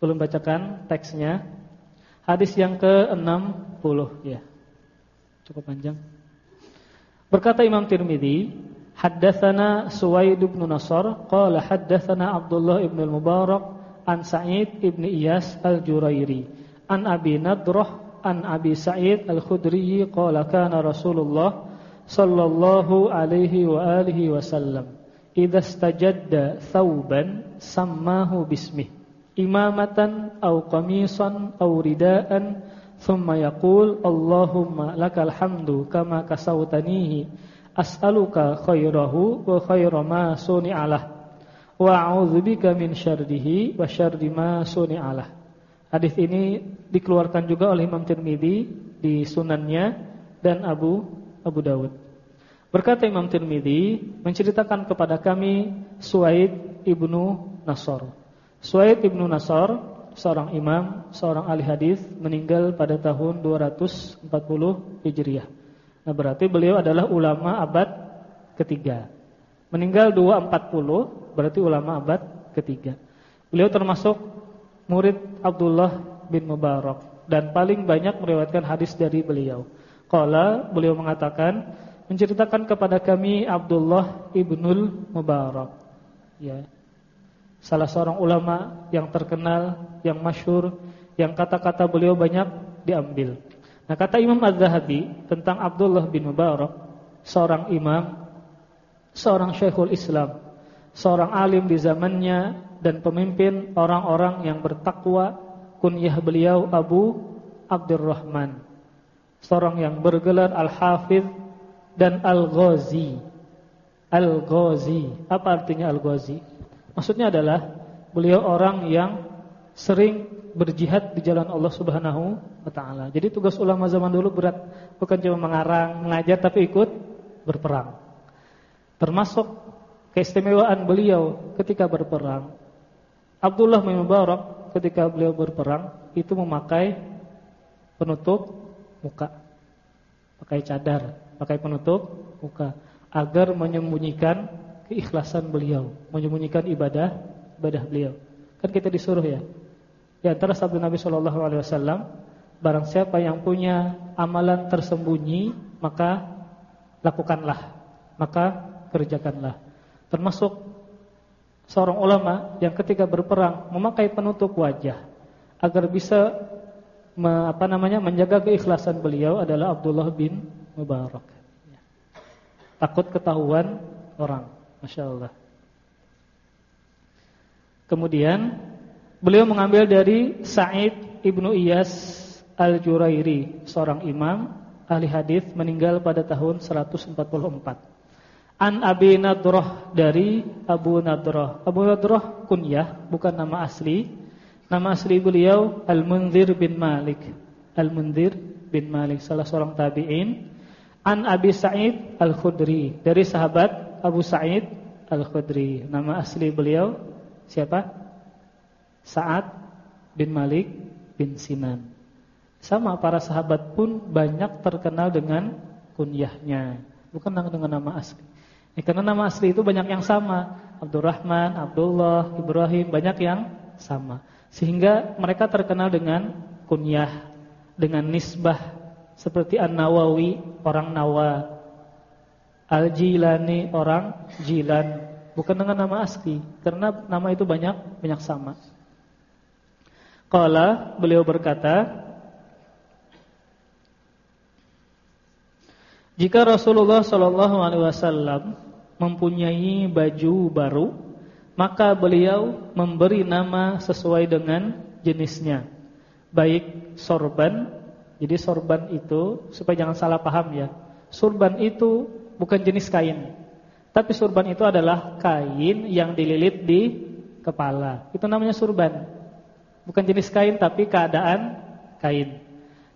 Belum bacakan teksnya. Hadis yang ke-60 ya. Cukup panjang. Berkata Imam Tirmizi, haddatsana Suwaid bin Nasr qala haddatsana Abdullah ibn al-Mubarak an Sa'id ibn Iyas al-Jurairi an Abi Nadrah an Abi Sa'id al-Khudri qala kana Rasulullah sallallahu alaihi wa alihi wasallam idza stajadda thawban sammahu bismih imamatan aw qamisan aw ridaan thumma yaqul Allahumma lakal hamdu kama kasautanihi as'aluka khairahu wa khaira ma suni'alah wa a'udzubika min syarrihi wa syarri ma suni'alah Hadis ini dikeluarkan juga oleh Imam Tirmizi di sunannya dan Abu Abu Dawud. Berkata Imam Tirmizi menceritakan kepada kami Suaid ibnu Nasr. Suaid ibnu Nasr seorang imam, seorang ahli hadis meninggal pada tahun 240 Hijriah. Nah, berarti beliau adalah ulama abad ketiga. Meninggal 240 berarti ulama abad ketiga. Beliau termasuk murid Abdullah bin Mubarak dan paling banyak meriwayatkan hadis dari beliau. Qala beliau mengatakan menceritakan kepada kami Abdullah ibnul Mubarak. Ya. Salah seorang ulama yang terkenal, yang masyhur, yang kata-kata beliau banyak diambil. Nah, kata Imam Az-Zahabi tentang Abdullah bin Mubarak, seorang imam, seorang syekhul Islam, seorang alim di zamannya dan pemimpin orang-orang yang bertakwa, kunyah beliau Abu Abdurrahman. Seorang yang bergelar Al-Hafidh dan Al-Ghazi. Al-Ghazi. Apa artinya Al-Ghazi? Maksudnya adalah beliau orang yang sering berjihad di jalan Allah Subhanahu wa taala. Jadi tugas ulama zaman dulu berat, bukan cuma mengarang, mengajar tapi ikut berperang. Termasuk keistimewaan beliau ketika berperang. Abdullah bin Mubarak ketika beliau berperang itu memakai penutup muka. Pakai cadar pakai penutup muka agar menyembunyikan keikhlasan beliau, menyembunyikan ibadah ibadah beliau. Kan kita disuruh ya. Di antara sabda Nabi Shallallahu alaihi wasallam, barang siapa yang punya amalan tersembunyi, maka lakukanlah, maka kerjakanlah. Termasuk seorang ulama yang ketika berperang memakai penutup wajah agar bisa me, apa namanya menjaga keikhlasan beliau adalah Abdullah bin Mubarak. Takut ketahuan orang, masya Allah. Kemudian beliau mengambil dari Sa'id ibnu Iyas al-Jurairi, seorang imam ahli hadis meninggal pada tahun 144. An Abi Nadrah dari Abu Nadrah. Abu Nadrah kunyah, bukan nama asli. Nama asli beliau Al-Munzir bin Malik. Al-Munzir bin Malik, salah seorang tabi'in An Abi Sa'id Al-Khudri Dari sahabat Abu Sa'id Al-Khudri. Nama asli beliau Siapa? Sa'ad bin Malik bin Sinan. Sama para sahabat pun banyak terkenal dengan kunyahnya. Bukan dengan nama asli. Ya, Karena nama asli itu banyak yang sama. Abdurrahman, Abdullah, Ibrahim Banyak yang sama. Sehingga mereka terkenal dengan kunyah Dengan nisbah. Seperti An-Nawawi orang Nawa, Al-Jilani orang Jilan, bukan dengan nama asli karena nama itu banyak banyak sama. Qala beliau berkata Jika Rasulullah Shallallahu alaihi wasallam mempunyai baju baru, maka beliau memberi nama sesuai dengan jenisnya, baik sorban jadi sorban itu supaya jangan salah paham ya. Sorban itu bukan jenis kain. Tapi sorban itu adalah kain yang dililit di kepala. Itu namanya sorban. Bukan jenis kain tapi keadaan kain.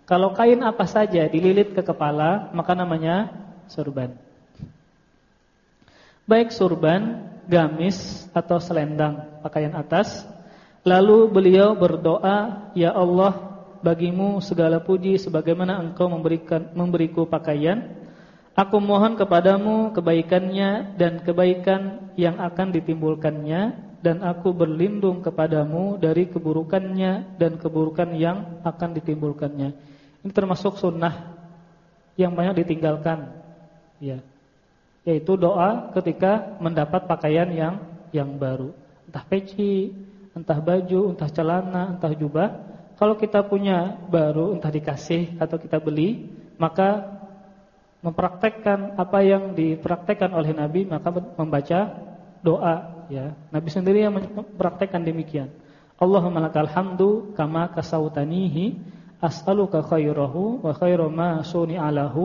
Kalau kain apa saja dililit ke kepala, maka namanya sorban. Baik sorban, gamis atau selendang pakaian atas. Lalu beliau berdoa, "Ya Allah, bagimu segala puji sebagaimana engkau memberikan memberiku pakaian. Aku mohon kepadamu kebaikannya dan kebaikan yang akan ditimbulkannya dan aku berlindung kepadamu dari keburukannya dan keburukan yang akan ditimbulkannya. Ini termasuk sunnah yang banyak ditinggalkan. Ya. Yaitu doa ketika mendapat pakaian yang yang baru. Entah peci, entah baju, entah celana, entah jubah. Kalau kita punya baru, entah dikasih atau kita beli, maka mempraktekkan apa yang dipraktekkan oleh Nabi, maka membaca doa ya. Nabi sendiri yang mempraktekkan demikian. Allahumma lakal hamdu kama kasautanihi as'aluka khairahu wa khairu ma suni'alahu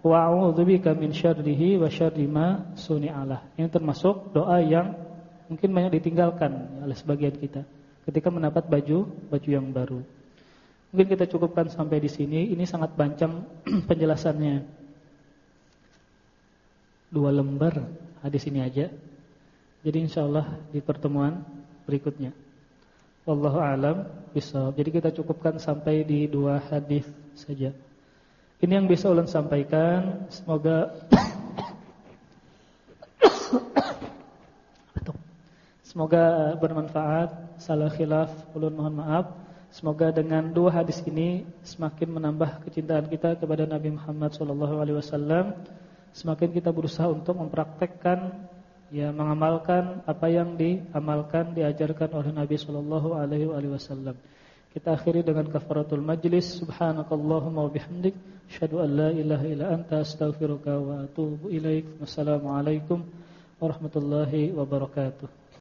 wa a'udzubika min syarrihi wa syarri ma suni'alah. Ini termasuk doa yang mungkin banyak ditinggalkan oleh sebagian kita ketika mendapat baju baju yang baru. Mungkin kita cukupkan sampai di sini. Ini sangat panjang penjelasannya. Dua lembar hadis ini aja. Jadi insyaallah di pertemuan berikutnya. Wallahu alam bisa. Jadi kita cukupkan sampai di dua hadis saja. Ini yang bisa ulun sampaikan. Semoga Semoga bermanfaat. Salah khilaf ulun mohon maaf. Semoga dengan dua hadis ini semakin menambah kecintaan kita kepada Nabi Muhammad SAW. Semakin kita berusaha untuk mempraktekkan ya mengamalkan apa yang diamalkan diajarkan oleh Nabi sallallahu alaihi wasallam. Kita akhiri dengan kafaratul majlis. Subhanakallahumma wa bihamdik asyhadu an la ilaha illa anta astaghfiruka wa atubu ilaik. Wassalamualaikum warahmatullahi wabarakatuh.